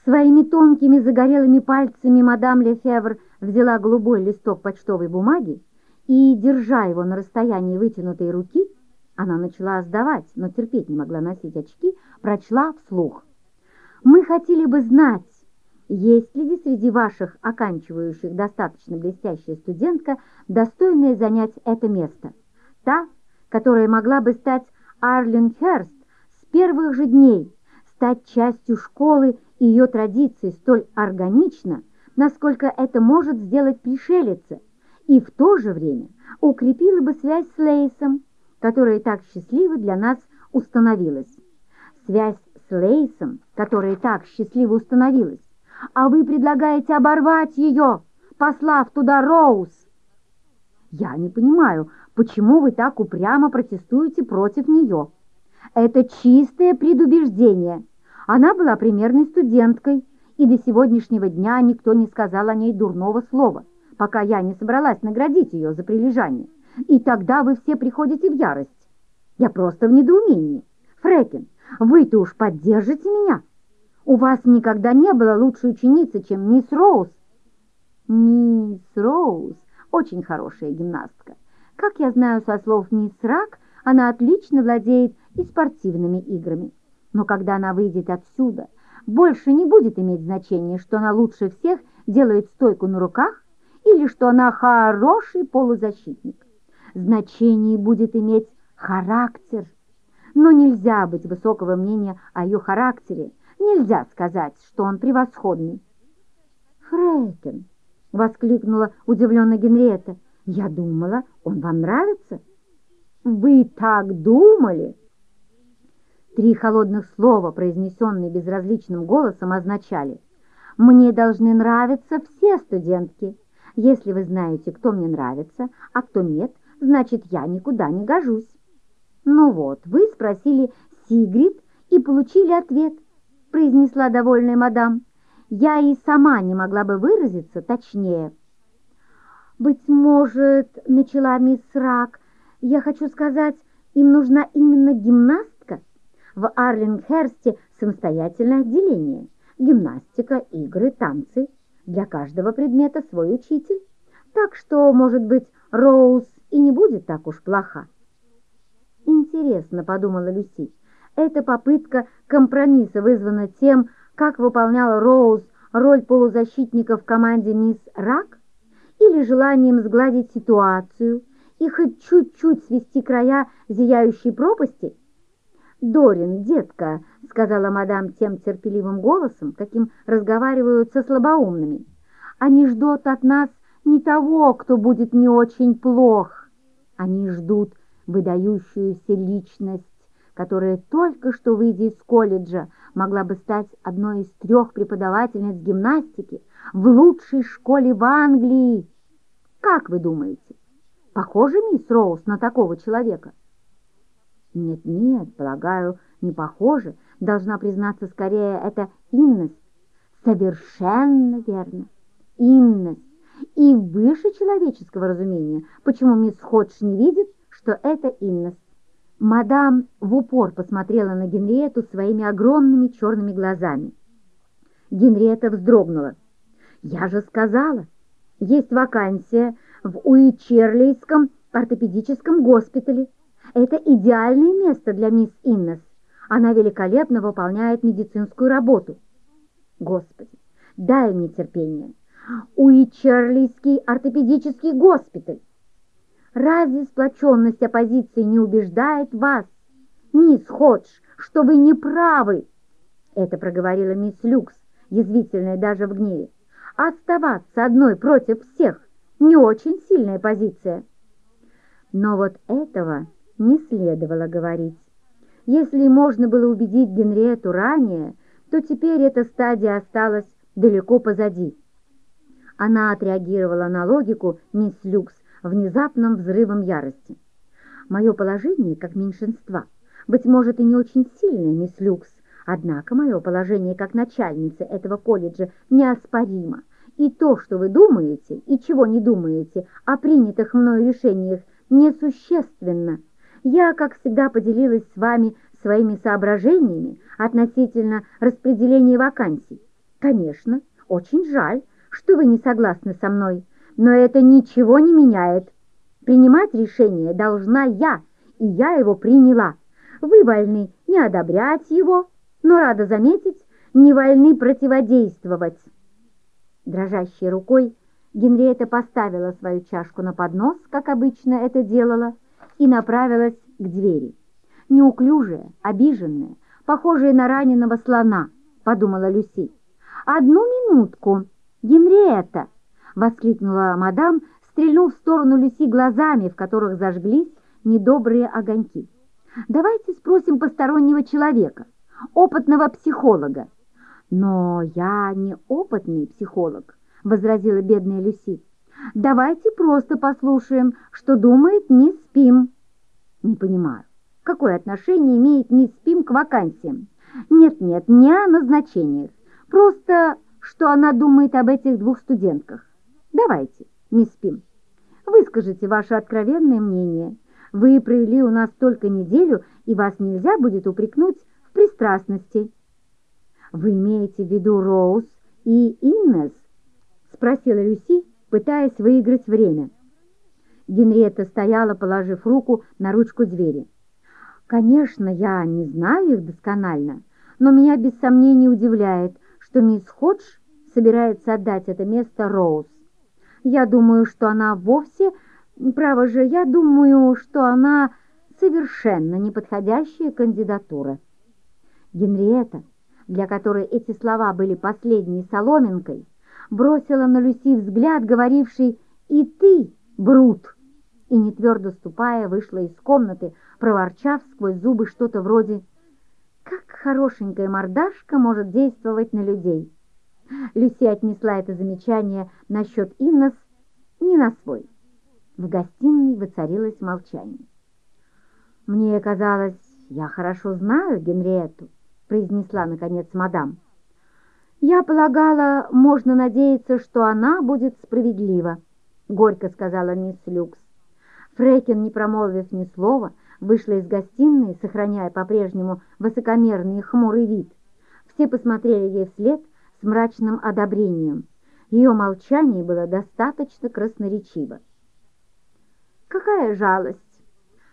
Своими тонкими загорелыми пальцами мадам Лефевр взяла голубой листок почтовой бумаги и, держа его на расстоянии вытянутой руки, она начала сдавать, но терпеть не могла носить очки, прочла вслух. «Мы хотели бы знать, есть ли среди ваших оканчивающих достаточно блестящая студентка, достойная занять это место? Та, которая могла бы стать Арлингхерст с первых же дней, стать частью школы и ее традиций столь органично, насколько это может сделать пришелица, и в то же время укрепила бы связь с Лейсом, которая так счастливо для нас установилась. Связь с Лейсом, которая так счастливо установилась, а вы предлагаете оборвать ее, послав туда Роуз. Я не понимаю, почему вы так упрямо протестуете против нее. Это чистое предубеждение. Она была примерной студенткой, и до сегодняшнего дня никто не сказал о ней дурного слова, пока я не собралась наградить ее за прилежание. И тогда вы все приходите в ярость. Я просто в недоумении. Фрекин, вы-то уж поддержите меня. У вас никогда не было лучшей ученицы, чем мисс Роуз. Мисс Роуз очень хорошая гимнастка. Как я знаю со слов мисс Рак, она отлично владеет и спортивными играми. Но когда она выйдет отсюда, больше не будет иметь значения, что она лучше всех делает стойку на руках или что она хороший полузащитник. Значение будет иметь характер. Но нельзя быть высокого мнения о ее характере, нельзя сказать, что он превосходный. «Фрейкен!» — воскликнула удивленно Генриетта. «Я думала, он вам нравится?» «Вы так думали?» Три холодных слова, произнесенные безразличным голосом, означали «Мне должны нравиться все студентки. Если вы знаете, кто мне нравится, а кто нет, значит, я никуда не гожусь». «Ну вот, вы спросили Сигрид и получили ответ», произнесла довольная мадам. «Я и сама не могла бы выразиться точнее». «Быть может, — начала мисс Рак, — я хочу сказать, им нужна именно гимнаст, в Арлингхерсте самостоятельное отделение. Гимнастика, игры, танцы. Для каждого предмета свой учитель. Так что, может быть, Роуз и не будет так уж плоха. Интересно, подумала Люси, эта попытка компромисса вызвана тем, как выполняла Роуз роль полузащитника в команде мисс Рак, или желанием сгладить ситуацию и хоть чуть-чуть свести края зияющей пропасти – «Дорин, детка», — сказала мадам тем терпеливым голосом, каким разговаривают со слабоумными, «они ждут от нас не того, кто будет не очень плох. Они ждут выдающуюся личность, которая только что, выйдя из колледжа, могла бы стать одной из трех преподавательниц гимнастики в лучшей школе в Англии. Как вы думаете, похожа мисс Роуз на такого человека?» Нет-нет, полагаю, не похоже. Должна признаться, скорее, это инность. Совершенно верно. Инность. И выше человеческого разумения. Почему мисс Ходж не видит, что это инность? Мадам в упор посмотрела на Генриету своими огромными черными глазами. Генриетта вздрогнула. «Я же сказала, есть вакансия в Уичерлейском ортопедическом госпитале. Это идеальное место для мисс Иннес. Она великолепно выполняет медицинскую работу. Господи, дай мне терпение. Уичерлийский ортопедический госпиталь. Разве сплоченность оппозиции не убеждает вас, мисс Ходж, что вы не правы? Это проговорила мисс Люкс, язвительная даже в гневе. Оставаться одной против всех – не очень сильная позиция. Но вот этого не следовало говорить. Если можно было убедить Генриету ранее, то теперь эта стадия осталась далеко позади. Она отреагировала на логику мисс Люкс внезапным взрывом ярости. «Мое положение, как меньшинства, быть может, и не очень сильное, мисс Люкс, Однако мое положение как начальницы этого колледжа неоспоримо, и то, что вы думаете и чего не думаете о принятых мною решениях, несущественно. Я, как всегда, поделилась с вами своими соображениями относительно распределения вакансий. Конечно, очень жаль, что вы не согласны со мной, но это ничего не меняет. Принимать решение должна я, и я его приняла. Вы вольны не одобрять его, но, рада заметить, не вольны противодействовать. Дрожащей рукой Генриетта поставила свою чашку на поднос, как обычно это делала, и направилась к двери. Неуклюжая, обиженная, похожая на раненого слона, подумала Люси. «Одну минутку, Генриетта!» — воскликнула мадам, стрельнув в сторону Люси глазами, в которых зажглись недобрые огоньки. «Давайте спросим постороннего человека, опытного психолога». «Но я не опытный психолог», — возразила бедная Люси. «Давайте просто послушаем, что думает мисс Пим». «Не понимаю, какое отношение имеет мисс Пим к вакансиям?» «Нет-нет, не о назначениях. Просто, что она думает об этих двух студентках. Давайте, мисс Пим, выскажите ваше откровенное мнение. Вы провели у нас только неделю, и вас нельзя будет упрекнуть в пристрастности». «Вы имеете в виду Роуз и Иннес?» — спросила Люси, пытаясь выиграть время. Генриетта стояла, положив руку на ручку двери. «Конечно, я не знаю их досконально, но меня без сомнения удивляет, что мисс Ходж собирается отдать это место Роуз. Я думаю, что она вовсе... Право же, я думаю, что она совершенно неподходящая кандидатура». Генриетта для которой эти слова были последней соломинкой, бросила на Люси взгляд, говоривший «И ты, Брут!» и, не твердо ступая, вышла из комнаты, проворчав сквозь зубы что-то вроде «Как хорошенькая мордашка может действовать на людей!» Люси отнесла это замечание насчет Иннес не на свой. В гостиной воцарилось молчание. «Мне казалось, я хорошо знаю Генриетту», произнесла, наконец, мадам. «Я полагала, можно надеяться, что она будет справедлива», — горько сказала мисс Люкс. Фрекин, не промолвив ни слова, вышла из гостиной, сохраняя по-прежнему высокомерный и хмурый вид. Все посмотрели ей вслед с мрачным одобрением. Ее молчание было достаточно красноречиво. «Какая жалость,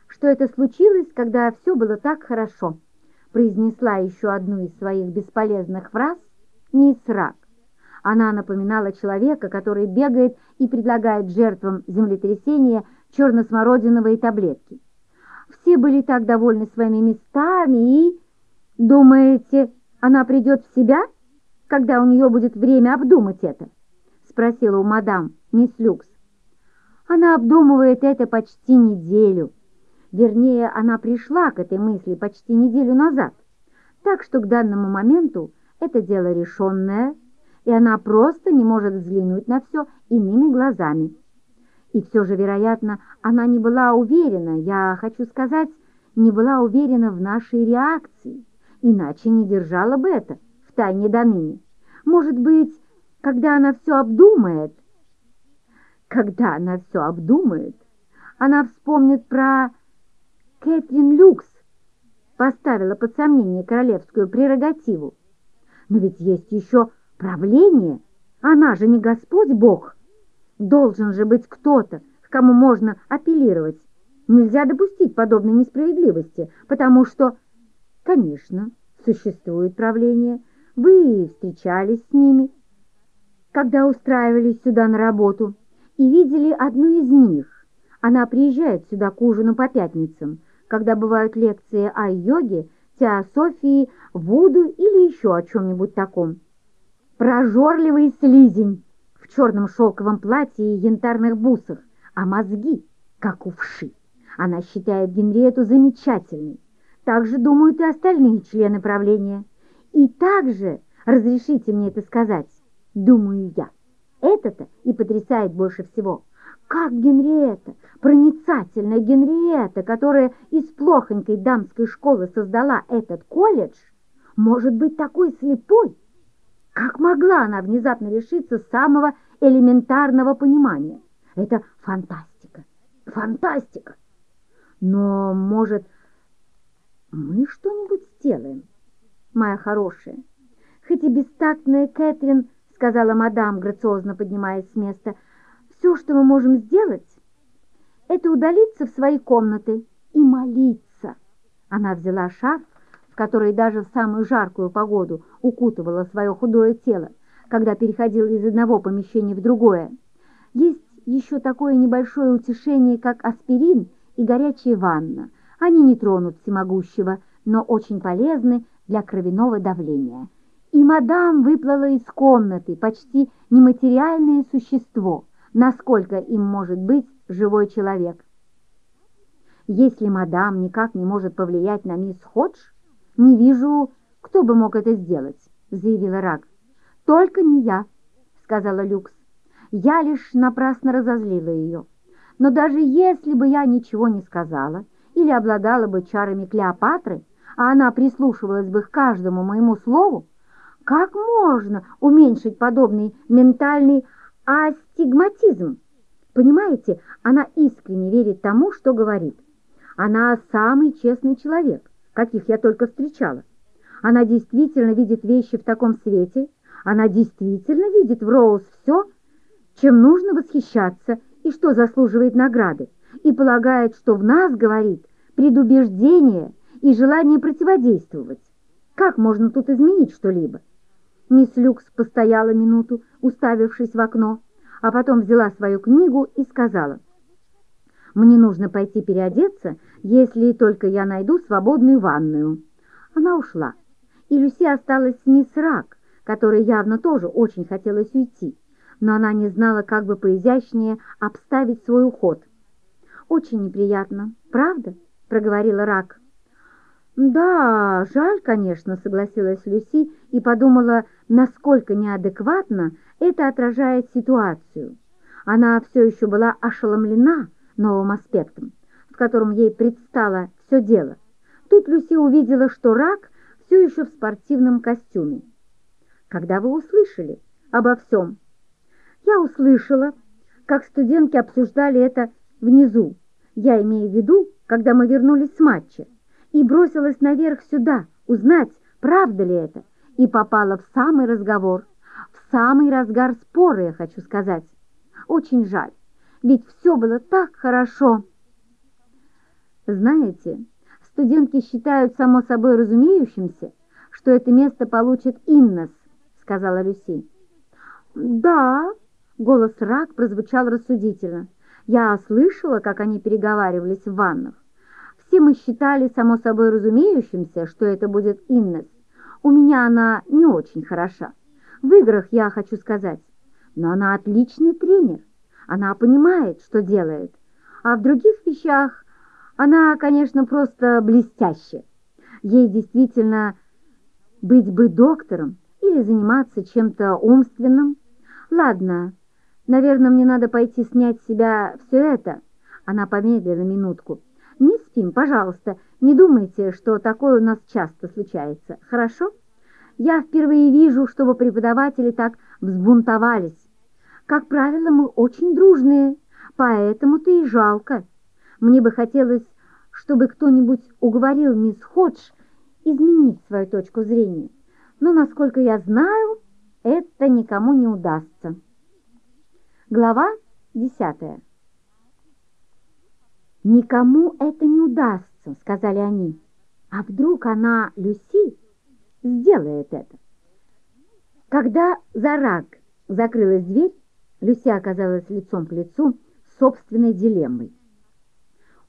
что это случилось, когда все было так хорошо!» Произнесла еще одну из своих бесполезных фраз мисс Рак. Она напоминала человека, который бегает и предлагает жертвам землетрясения черно-смородиновые таблетки. Все были так довольны своими местами и... «Думаете, она придет в себя, когда у нее будет время обдумать это?» — спросила у мадам мисс Люкс. «Она обдумывает это почти неделю», Вернее, она пришла к этой мысли почти неделю назад, так что к данному моменту это дело решенное, и она просто не может взглянуть на все иными глазами. И все же, вероятно, она не была уверена, я хочу сказать, не была уверена в нашей реакции, иначе не держала бы это в тайне до ныне. Может быть, когда она все обдумает, когда она все обдумает, она вспомнит про Кэтрин Люкс поставила под сомнение королевскую прерогативу. Но ведь есть еще правление, она же не Господь Бог. Должен же быть кто-то, к кому можно апеллировать. Нельзя допустить подобной несправедливости, потому что, конечно, существует правление. Вы встречались с ними, когда устраивались сюда на работу, и видели одну из них. Она приезжает сюда к ужину по пятницам, когда бывают лекции о йоге, теософии, вуду или еще о чем-нибудь таком. Прожорливый слизень в черном шелковом платье и янтарных бусах, а мозги, как у вши. Она считает Генриету замечательной. Так же думают и остальные члены правления. И также, разрешите мне это сказать, думаю я, это-то и потрясает больше всего – как Генриетта, проницательная Генриетта, которая из плохонькой дамской школы создала этот колледж, может быть такой слепой? Как могла она внезапно лишиться самого элементарного понимания? Это фантастика, фантастика. Но, может, мы что-нибудь сделаем, моя хорошая? Хоть и бестактная Кэтрин, сказала мадам, грациозно поднимаясь с места, все, что мы можем сделать, это удалиться в свои комнаты и молиться. Она взяла шарф, в который даже в самую жаркую погоду укутывала свое худое тело, когда переходила из одного помещения в другое. Есть еще такое небольшое утешение, как аспирин и горячая ванна. Они не тронут всемогущего, но очень полезны для кровяного давления. И мадам выплыла из комнаты, почти нематериальное существо, насколько им может быть живой человек. Если мадам никак не может повлиять на мисс Ходж, не вижу, кто бы мог это сделать, заявила Рак. Только не я, сказала Люкс. Я лишь напрасно разозлила ее. Но даже если бы я ничего не сказала или обладала бы чарами Клеопатры, а она прислушивалась бы к каждому моему слову, как можно уменьшить подобный ментальный астигматизм? Понимаете, она искренне верит тому, что говорит. Она самый честный человек, каких я только встречала. Она действительно видит вещи в таком свете, она действительно видит в Роуз все, чем нужно восхищаться и что заслуживает награды, и полагает, что в нас, говорит, предубеждение и желание противодействовать. Как можно тут изменить что-либо? Мисс Люкс постояла минуту, уставившись в окно, а потом взяла свою книгу и сказала, «Мне нужно пойти переодеться, если только я найду свободную ванную». Она ушла, и Люси осталась с мисс Рак, которой явно тоже очень хотелось уйти, но она не знала, как бы поизящнее обставить свой уход. «Очень неприятно, правда?» — проговорила Рак. «Да, жаль, конечно», — согласилась Люси и подумала, насколько неадекватно это отражает ситуацию. Она все еще была ошеломлена новым аспектом, в котором ей предстало все дело. Тут Люси увидела, что рак все еще в спортивном костюме. «Когда вы услышали обо всем?» «Я услышала, как студентки обсуждали это внизу. Я имею в виду, когда мы вернулись с матча и бросилась наверх сюда, узнать, правда ли это, и попала в самый разговор, в самый разгар спора, я хочу сказать. Очень жаль, ведь все было так хорошо. Знаете, студентки считают само собой разумеющимся, что это место получит Иннес, сказала Люси. Да, голос Рак прозвучал рассудительно. Я слышала, как они переговаривались в ваннах. Все мы считали само собой разумеющимся, что это будет Иннес. У меня она не очень хороша. В играх, я хочу сказать. Но она отличный тренер. Она понимает, что делает. А в других вещах она, конечно, просто блестящая. Ей действительно быть бы доктором или заниматься чем-то умственным. Ладно, наверное, мне надо пойти снять с себя все это. Она помедлила минутку. Не спим, пожалуйста. Не думайте, что такое у нас часто случается. Хорошо? Я впервые вижу, чтобы преподаватели так взбунтовались. Как правило, мы очень дружные, поэтому-то и жалко. Мне бы хотелось, чтобы кто-нибудь уговорил мисс Ходж изменить свою точку зрения. Но, насколько я знаю, это никому не удастся. Глава десятая. «Никому это не удастся», — сказали они. «А вдруг она, Люси, сделает это?» Когда за рак закрылась дверь, Люси оказалась лицом к лицу с собственной дилеммой.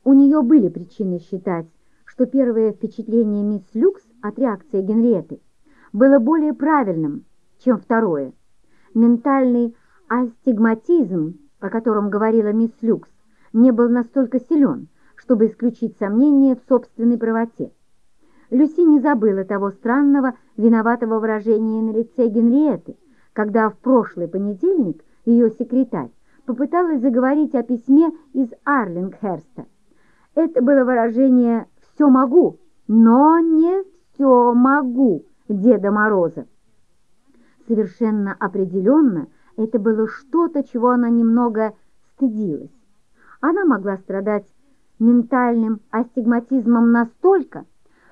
У нее были причины считать, что первое впечатление мисс Люкс от реакции Генриетты было более правильным, чем второе. Ментальный астигматизм, о котором говорила мисс Люкс, не был настолько силен, чтобы исключить сомнения в собственной правоте. Люси не забыла того странного, виноватого выражения на лице Генриетты, когда в прошлый понедельник ее секретарь попыталась заговорить о письме из Арлингхерста. Это было выражение «все могу», но не «все могу», Деда Мороза. Совершенно определенно это было что-то, чего она немного стыдилась. Она могла страдать ментальным астигматизмом настолько,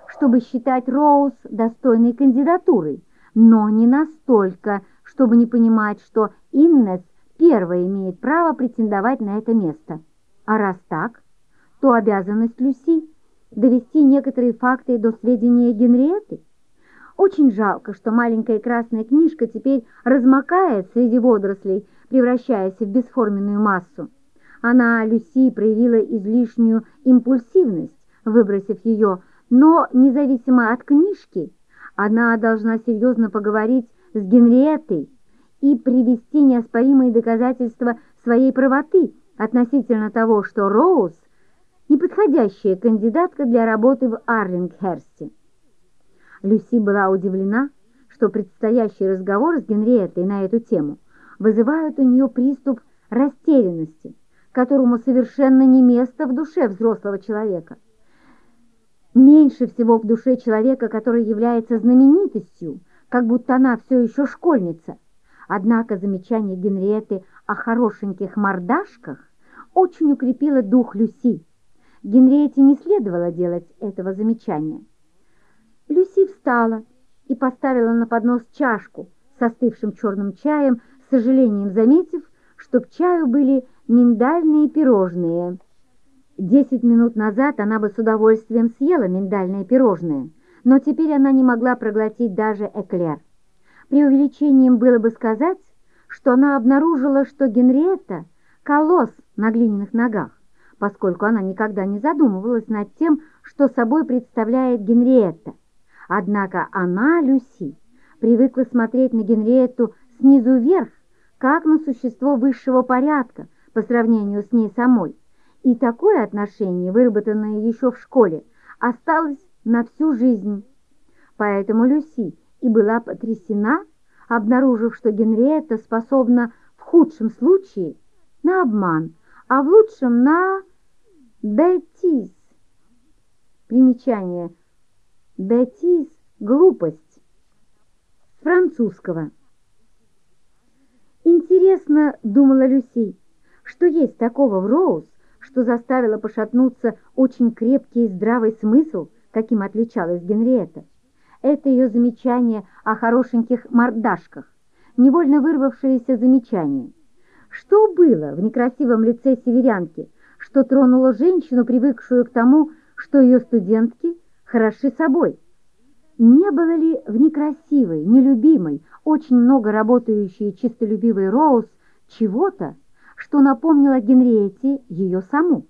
чтобы считать Роуз достойной кандидатурой, но не настолько, чтобы не понимать, что Иннес первая имеет право претендовать на это место. А раз так, то обязанность Люси довести некоторые факты до сведения Генриетты. Очень жалко, что маленькая красная книжка теперь размокает среди водорослей, превращаясь в бесформенную массу. Она, Люси, проявила излишнюю импульсивность, выбросив ее, но, независимо от книжки, она должна серьезно поговорить с Генриеттой и привести неоспоримые доказательства своей правоты относительно того, что Роуз – неподходящая кандидатка для работы в Арлингхерсте. Люси была удивлена, что предстоящий разговор с Генриеттой на эту тему вызывает у нее приступ растерянности – которому совершенно не место в душе взрослого человека. Меньше всего в душе человека, который является знаменитостью, как будто она все еще школьница. Однако замечание Генриетты о хорошеньких мордашках очень укрепило дух Люси. Генриетте не следовало делать этого замечания. Люси встала и поставила на поднос чашку с остывшим черным чаем, с сожалением заметив, что к чаю были миндальные пирожные. Десять минут назад она бы с удовольствием съела миндальные пирожные, но теперь она не могла проглотить даже эклер. Преувеличением было бы сказать, что она обнаружила, что Генриетта – колосс на глиняных ногах, поскольку она никогда не задумывалась над тем, что собой представляет Генриетта. Однако она, Люси, привыкла смотреть на Генриетту снизу вверх, как на существо высшего порядка, по сравнению с ней самой, и такое отношение, выработанное еще в школе, осталось на всю жизнь. Поэтому Люси и была потрясена, обнаружив, что Генриетта способна в худшем случае на обман, а в лучшем на бетис. Примечание. Бетис – глупость. Французского. Интересно, думала Люси, что есть такого в Роуз, что заставило пошатнуться очень крепкий и здравый смысл, каким отличалась Генриетта. Это ее замечание о хорошеньких мордашках, невольно вырвавшееся замечание. Что было в некрасивом лице северянки, что тронуло женщину, привыкшую к тому, что ее студентки хороши собой? Не было ли в некрасивой, нелюбимой, очень много работающей чистолюбивой Роуз чего-то, что напомнило Генриетте ее саму.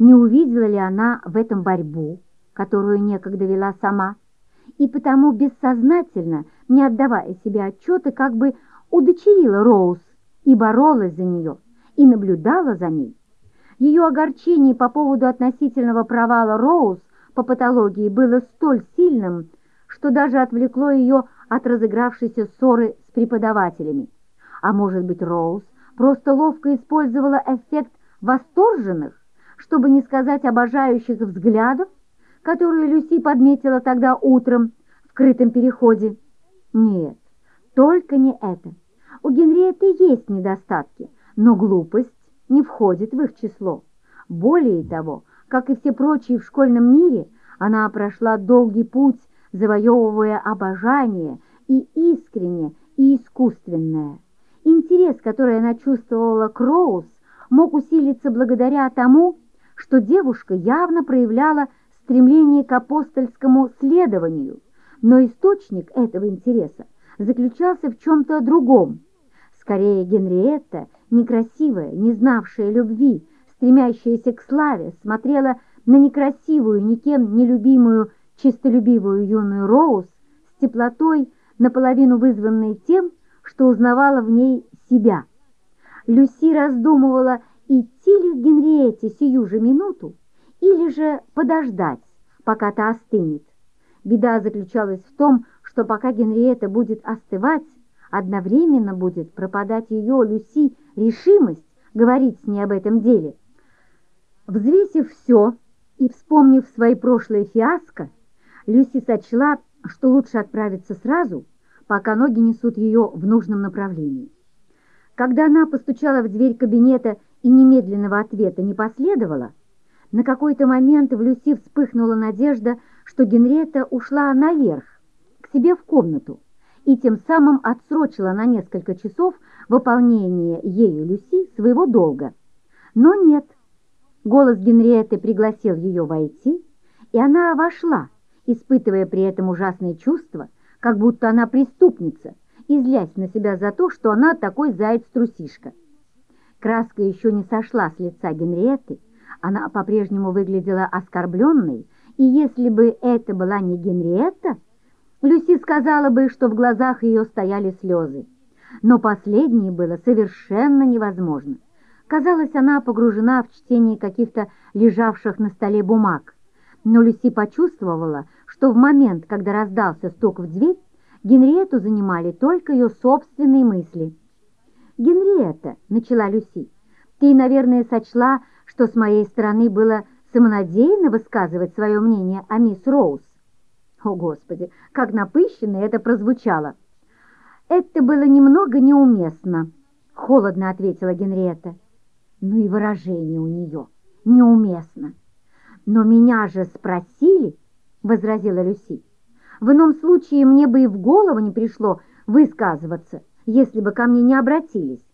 Не увидела ли она в этом борьбу, которую некогда вела сама, и потому бессознательно, не отдавая себе отчета, как бы удочерила Роуз и боролась за нее, и наблюдала за ней. Ее огорчение по поводу относительного провала Роуз по патологии было столь сильным, что даже отвлекло ее от разыгравшейся ссоры с преподавателями. А может быть, Роуз просто ловко использовала эффект восторженных, чтобы не сказать обожающих взглядов, которые Люси подметила тогда утром в крытом переходе. Нет, только не это. У Генриетты есть недостатки, но глупость не входит в их число. Более того, как и все прочие в школьном мире, она прошла долгий путь, завоевывая обожание и искренне, и искусственное. Интерес, который она чувствовала к Роуз, мог усилиться благодаря тому, что девушка явно проявляла стремление к апостольскому следованию, но источник этого интереса заключался в чем-то другом. Скорее, Генриетта, некрасивая, не знавшая любви, стремящаяся к славе, смотрела на некрасивую, никем не любимую, чистолюбивую юную Роуз с теплотой, наполовину вызванной тем, что узнавала в ней себя. Люси раздумывала, идти ли к Генриетте сию же минуту или же подождать, пока та остынет. Беда заключалась в том, что пока Генриетта будет остывать, одновременно будет пропадать ее, Люси, решимость говорить с ней об этом деле. Взвесив все и вспомнив свои прошлые фиаско, Люси сочла что лучше отправиться сразу, пока ноги несут ее в нужном направлении. Когда она постучала в дверь кабинета и немедленного ответа не последовало, на какой-то момент в Люси вспыхнула надежда, что Генриетта ушла наверх, к себе в комнату, и тем самым отсрочила на несколько часов выполнение ею Люси своего долга. Но нет. Голос Генриетты пригласил ее войти, и она вошла, испытывая при этом ужасные чувства, как будто она преступница, и злясь на себя за то, что она такой заяц-трусишка. Краска еще не сошла с лица Генриетты, она по-прежнему выглядела оскорбленной, и если бы это была не Генриетта, Люси сказала бы, что в глазах ее стояли слезы. Но последнее было совершенно невозможно. Казалось, она погружена в чтение каких-то лежавших на столе бумаг. Но Люси почувствовала, что в момент, когда раздался стук в дверь, Генриетту занимали только ее собственные мысли. «Генриетта», — начала Люси, — «ты, наверное, сочла, что с моей стороны было самонадеянно высказывать свое мнение о мисс Роуз». О, Господи, как напыщенно это прозвучало! «Это было немного неуместно», — холодно ответила Генриетта. Ну и выражение у нее неуместно. «Но меня же спросили», — возразила Люси. «В ином случае мне бы и в голову не пришло высказываться, если бы ко мне не обратились.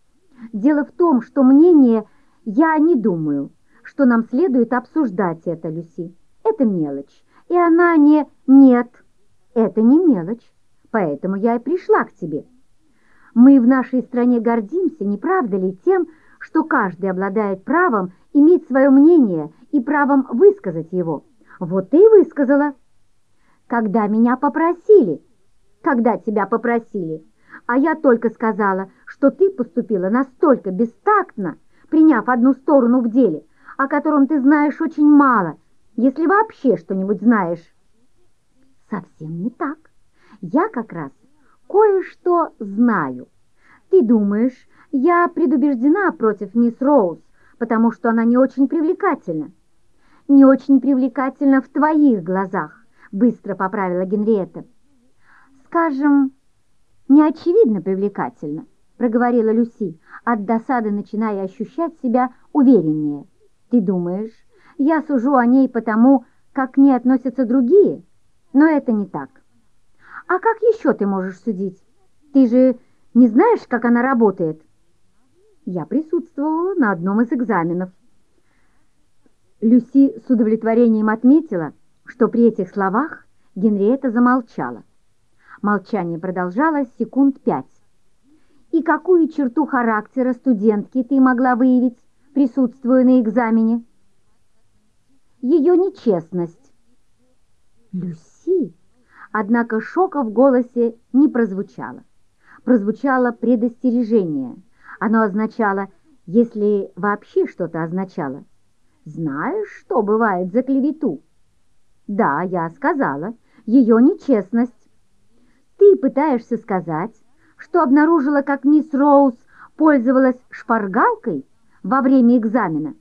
Дело в том, что мнение я не думаю, что нам следует обсуждать это, Люси. Это мелочь, и она не... Нет, это не мелочь, поэтому я и пришла к тебе. Мы в нашей стране гордимся, не правда ли, тем, что каждый обладает правом иметь свое мнение и правом высказать его. Вот ты и высказала. Когда меня попросили, когда тебя попросили, а я только сказала, что ты поступила настолько бестактно, приняв одну сторону в деле, о котором ты знаешь очень мало, если вообще что-нибудь знаешь. Совсем не так. Я как раз кое-что знаю. Ты думаешь, я предубеждена против мисс Роуз, потому что она не очень привлекательна. Не очень привлекательна в твоих глазах, быстро поправила Генриетта. Скажем, не очевидно привлекательна, проговорила Люси, от досады начиная ощущать себя увереннее. Ты думаешь, я сужу о ней потому, как к ней относятся другие? Но это не так. А как еще ты можешь судить? Ты же не знаешь, как она работает? Я присутствовала на одном из экзаменов. Люси с удовлетворением отметила, что при этих словах Генриетта замолчала. Молчание продолжалось секунд пять. «И какую черту характера студентки ты могла выявить, присутствуя на экзамене?» «Ее нечестность». «Люси!» Однако шока в голосе не прозвучало. Прозвучало предостережение. Оно означало, если вообще что-то означало. «Знаешь, что бывает за клевету?» «Да, я сказала. Ее нечестность». «Ты пытаешься сказать, что обнаружила, как мисс Роуз пользовалась шпаргалкой во время экзамена?»